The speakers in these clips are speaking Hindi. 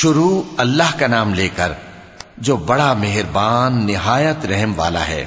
शुरू अल्लाह का नाम लेकर जो बड़ा मेहरबान निहायत रहम वाला है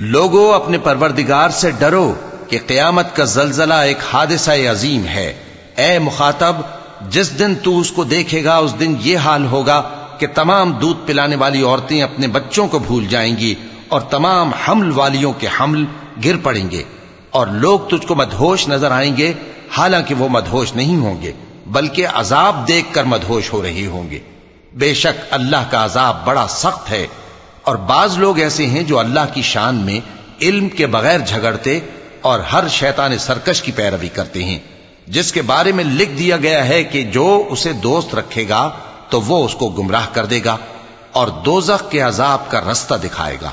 लोगो अपने परवरदिगार से डरो कि कयामत का जलजला एक हादसा अजीम है ए मुखातब जिस दिन तू उसको देखेगा, उस दिन ये हाल होगा कि तमाम दूध पिलाने वाली औरतें अपने बच्चों को भूल जाएँगी और तमाम हमल वालियों के हमल गिर पड़ेंगे और लोग तुझको मदहोश नज़र आएँगे, हालाँकि वो मदहोश नहीं होंगे, बल्कि अजाब देखकर मदहोश हो रही होंगे। बेशक अल्लाह का अजाब बड़ा सख्त है और बाज लोग ऐसे हैं जो अल्लाह की शान में इल्म के बगैर झगड़ते और हर शैतान सरकश की पैरवी करते हैं। जिसके बारे में लिख दिया गया है कि जो उसे दोस्त रखेगा तो वो उसको गुमराह कर देगा और दोजख के अजाब का रास्ता दिखाएगा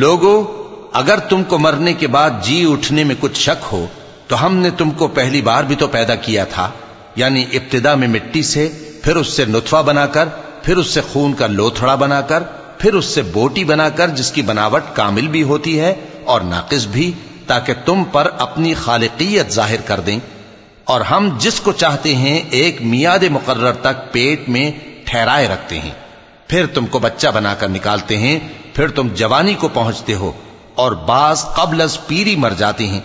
लोगो अगर तुमको मरने के बाद जी उठने में कुछ शक हो तो हमने तुमको पहली बार भी तो पैदा किया था यानी इब्तिदा में मिट्टी से फिर उससे नुतफा बनाकर फिर उससे खून का लोथड़ा बनाकर फिर उससे बोटी बनाकर जिसकी बनावट कामिल भी होती है और नाकिस भी, ताकि तुम पर अपनी खालिकियत ज़ाहिर कर दें। और हम जिसको चाहते हैं, एक मियाद मुकर्र तक पेट में ठहराए रखते हैं। फिर तुमको बच्चा बनाकर निकालते हैं, फिर तुम जवानी को पहुँचते हो, और बाज कबलस पीरी मर जाती हैं,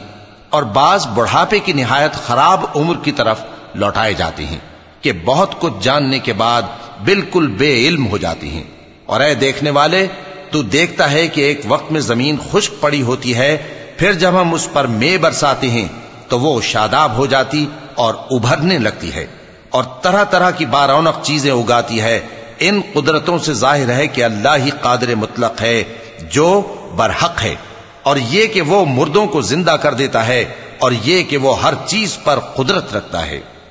और बाज बुढ़ापे की निहायत खराब उम्र की तरफ़ लौटाए जाते हैं, कि बहुत कुछ जानने के बाद बिल्कुल बेइल्म हो जाती हैं। और ऐ देखने वाले, तू देखता है कि एक वक्त में ज़मीन खुश्क पड़ी होती है, फिर जब हम उस पर मे बरसाते हैं तो वो शादाब हो जाती और उभरने लगती है। और तरह तरह की बारौनक चीज़ें उगाती है। इन कुदरतों से ज़ाहिर है कि अल्लाह ही कादर मुतलक है, जो बरहक है। और ये कि वो मुर्दों को ज़िंदा कर देता है, और ये कि वो हर चीज़ पर कुदरत रखता है।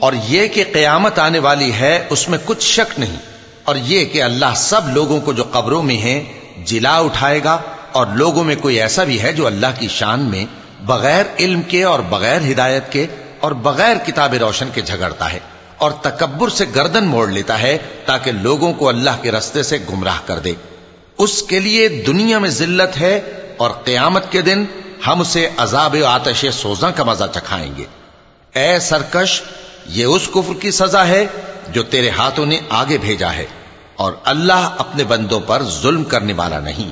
और ये कि कयामत आने वाली है उसमें कुछ शक नहीं और ये कि अल्लाह सब लोगों को जो कब्रों में हैं जिला उठाएगा और लोगों में कोई ऐसा भी है जो अल्लाह की शान में बगैर इल्म के और बगैर हिदायत के और बगैर किताब रोशन के झगड़ता है और तकबर से गर्दन मोड़ लेता है ताकि लोगों को अल्लाह के रस्ते से गुमराह कर दे। उसके लिए दुनिया में जिल्लत है और क्यामत के दिन हम उसे अजाब आतश सोजा का मज़ा चखाएँगे। ए सरकश, ये उस कुफर की सजा है जो तेरे हाथों ने आगे भेजा है और अल्लाह अपने बंदों पर जुल्म करने वाला नहीं।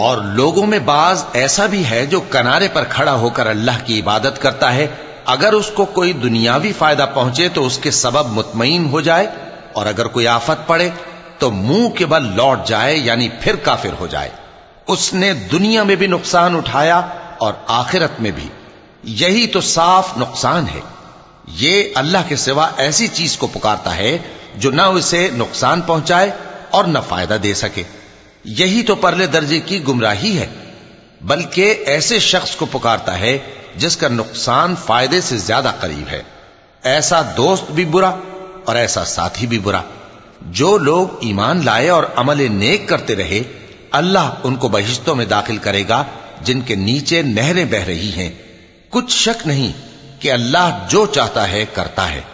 और लोगों में बाज ऐसा भी है जो किनारे पर खड़ा होकर अल्लाह की इबादत करता है। अगर उसको कोई दुनियावी फ़ायदा पहुँचे तो उसके सबब मुतमईन हो जाए और अगर कोई आफत पड़े तो मुँह के बल लौट जाए, यानी फिर काफिर हो जाए। उसने दुनिया में भी नुकसान उठाया और आखिरत में भी। यही तो साफ़ नुकसान है। ये अल्लाह के सिवा ऐसी चीज़ को पुकारता है जो न उसे नुकसान पहुँचाए और न फ़ायदा दे सके। यही तो परले दर्जे की गुमराही है। बल्कि ऐसे शख्स को पुकारता है, जिसका नुकसान फ़ायदे से ज़्यादा करीब है। ऐसा दोस्त भी बुरा और ऐसा साथी भी बुरा। जो लोग ईमान लाए और अमल नेक करते रहे, अल्लाह उनको बहिश्तों में दाखिल करेगा, जिनके नीचे नहरें बह रही हैं। कुछ शक नहीं कि अल्लाह जो चाहता है, करता है।